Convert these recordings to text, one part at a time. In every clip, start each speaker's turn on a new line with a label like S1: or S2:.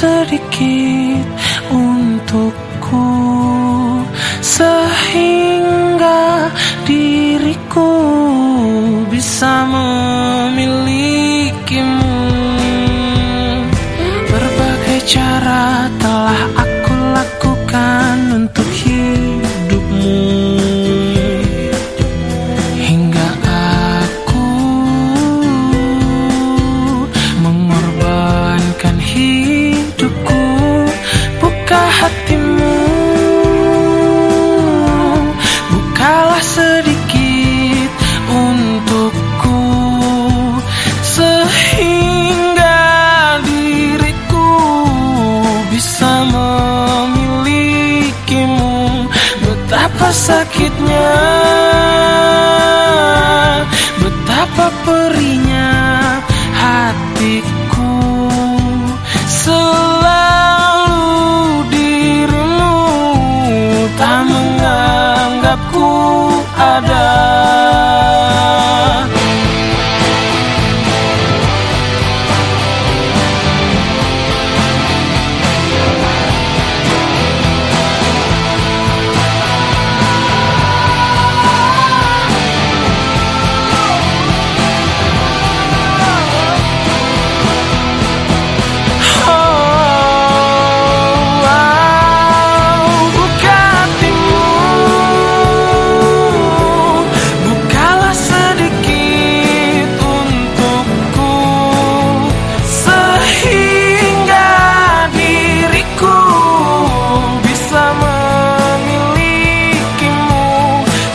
S1: sedikit untukku sehingga diriku bisa memilikimu berbagai cara.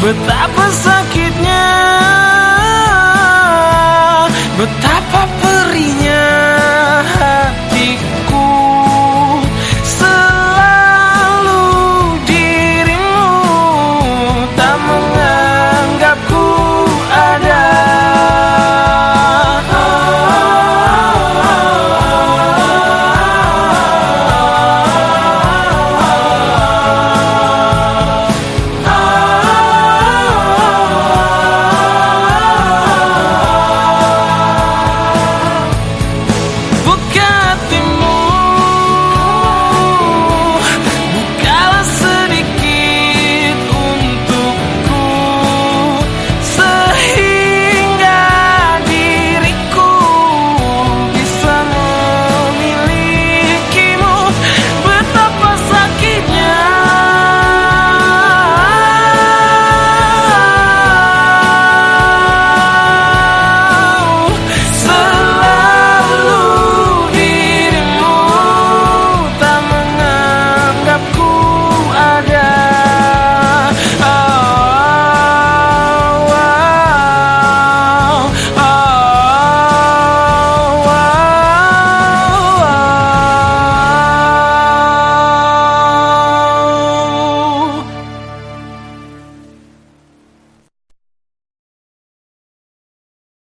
S1: Betapa sakitnya